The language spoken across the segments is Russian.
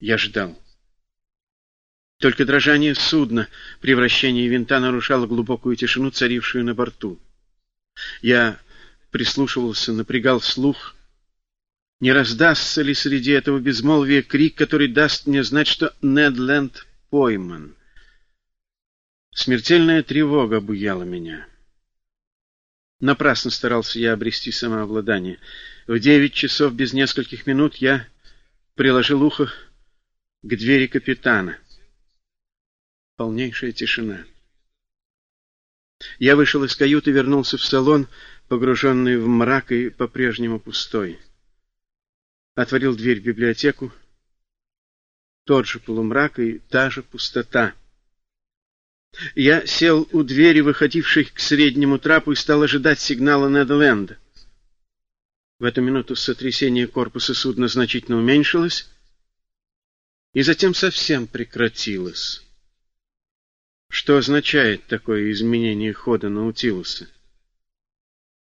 Я ждал. Только дрожание судна, превращение винта нарушало глубокую тишину, царившую на борту. Я прислушивался, напрягал слух. Не раздастся ли среди этого безмолвия крик, который даст мне знать, что Недленд пойман? Смертельная тревога буяла меня. Напрасно старался я обрести самообладание. В девять часов без нескольких минут я приложил ухо к двери капитана. Полнейшая тишина. Я вышел из каюты, вернулся в салон, погруженный в мрак и по-прежнему пустой. Отворил дверь в библиотеку. Тот же полумрак и та же пустота. Я сел у двери, выходившей к среднему трапу, и стал ожидать сигнала Недленда. В эту минуту сотрясение корпуса судна значительно уменьшилось и затем совсем прекратилось. Что означает такое изменение хода Наутилуса?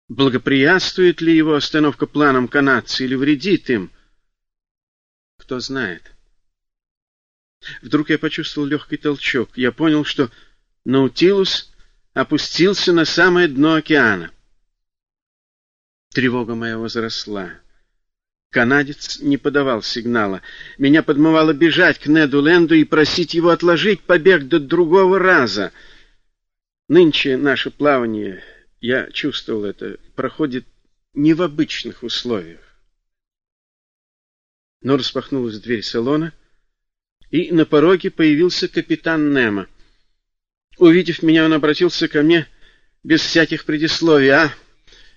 Благоприятствует ли его остановка планам канадца или вредит им? Кто знает. Вдруг я почувствовал легкий толчок. Я понял, что Наутилус опустился на самое дно океана. Тревога моя возросла. Канадец не подавал сигнала. Меня подмывало бежать к Неду Ленду и просить его отложить побег до другого раза. Нынче наше плавание, я чувствовал это, проходит не в обычных условиях. Но распахнулась дверь салона, и на пороге появился капитан Немо. Увидев меня, он обратился ко мне без всяких предисловий. «А,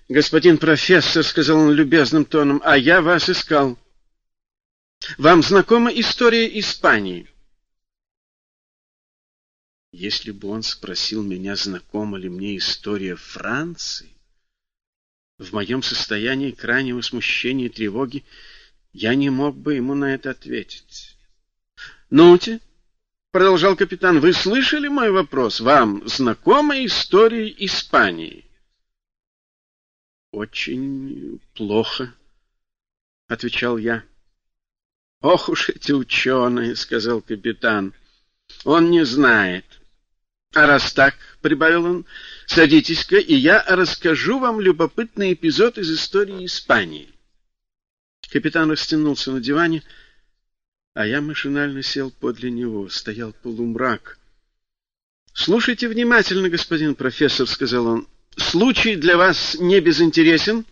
«Господин профессор», — сказал он любезным тоном, — «а я вас искал. Вам знакома история Испании?» Если бы он спросил меня, знакома ли мне история Франции, в моем состоянии крайнего смущения и тревоги я не мог бы ему на это ответить. «Ну-те», — продолжал капитан, — «вы слышали мой вопрос? Вам знакома история Испании?» Очень плохо, отвечал я. Ох уж эти ученые, сказал капитан. Он не знает. А раз так, прибавил он, садитесь-ка, и я расскажу вам любопытный эпизод из истории Испании. Капитан растянулся на диване, а я машинально сел подле него. Стоял полумрак. Слушайте внимательно, господин профессор, сказал он. Случай для вас не безинтересен.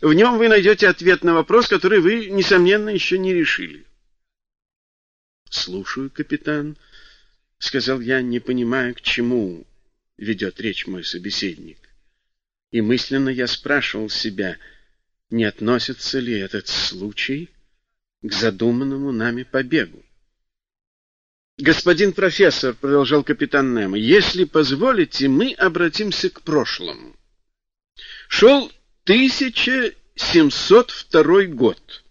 В нем вы найдете ответ на вопрос, который вы, несомненно, еще не решили. — Слушаю, капитан, — сказал я, не понимая, к чему ведет речь мой собеседник. И мысленно я спрашивал себя, не относится ли этот случай к задуманному нами побегу. «Господин профессор», — продолжал капитан Немо, — «если позволите, мы обратимся к прошлому. Шел 1702 год.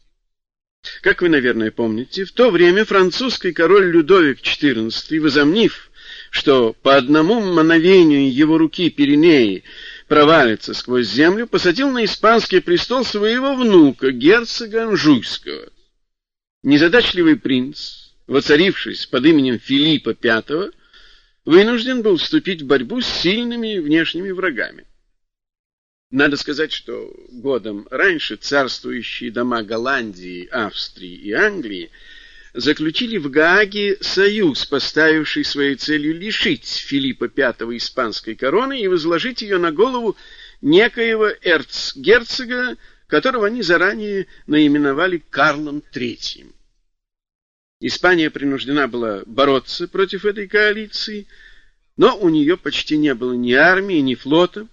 Как вы, наверное, помните, в то время французский король Людовик XIV, возомнив, что по одному мановению его руки Пиренеи провалится сквозь землю, посадил на испанский престол своего внука, герцога Анжуйского. Незадачливый принц, воцарившись под именем Филиппа V, вынужден был вступить в борьбу с сильными внешними врагами. Надо сказать, что годом раньше царствующие дома Голландии, Австрии и Англии заключили в Гааге союз, поставивший своей целью лишить Филиппа V испанской короны и возложить ее на голову некоего эрцгерцога, которого они заранее наименовали Карлом III. Испания принуждена была бороться против этой коалиции, но у нее почти не было ни армии, ни флота.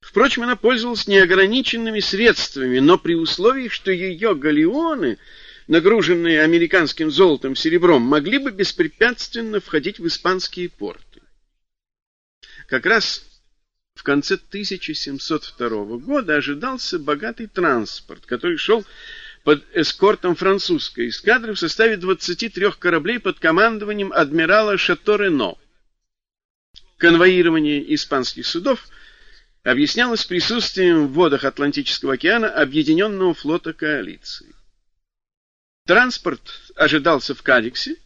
Впрочем, она пользовалась неограниченными средствами, но при условии, что ее галеоны, нагруженные американским золотом серебром, могли бы беспрепятственно входить в испанские порты. Как раз в конце 1702 года ожидался богатый транспорт, который шел под эскортом французской эскадры в составе 23 кораблей под командованием адмирала Шато-Рено. Конвоирование испанских судов объяснялось присутствием в водах Атлантического океана Объединенного флота коалиции. Транспорт ожидался в Кадиксе,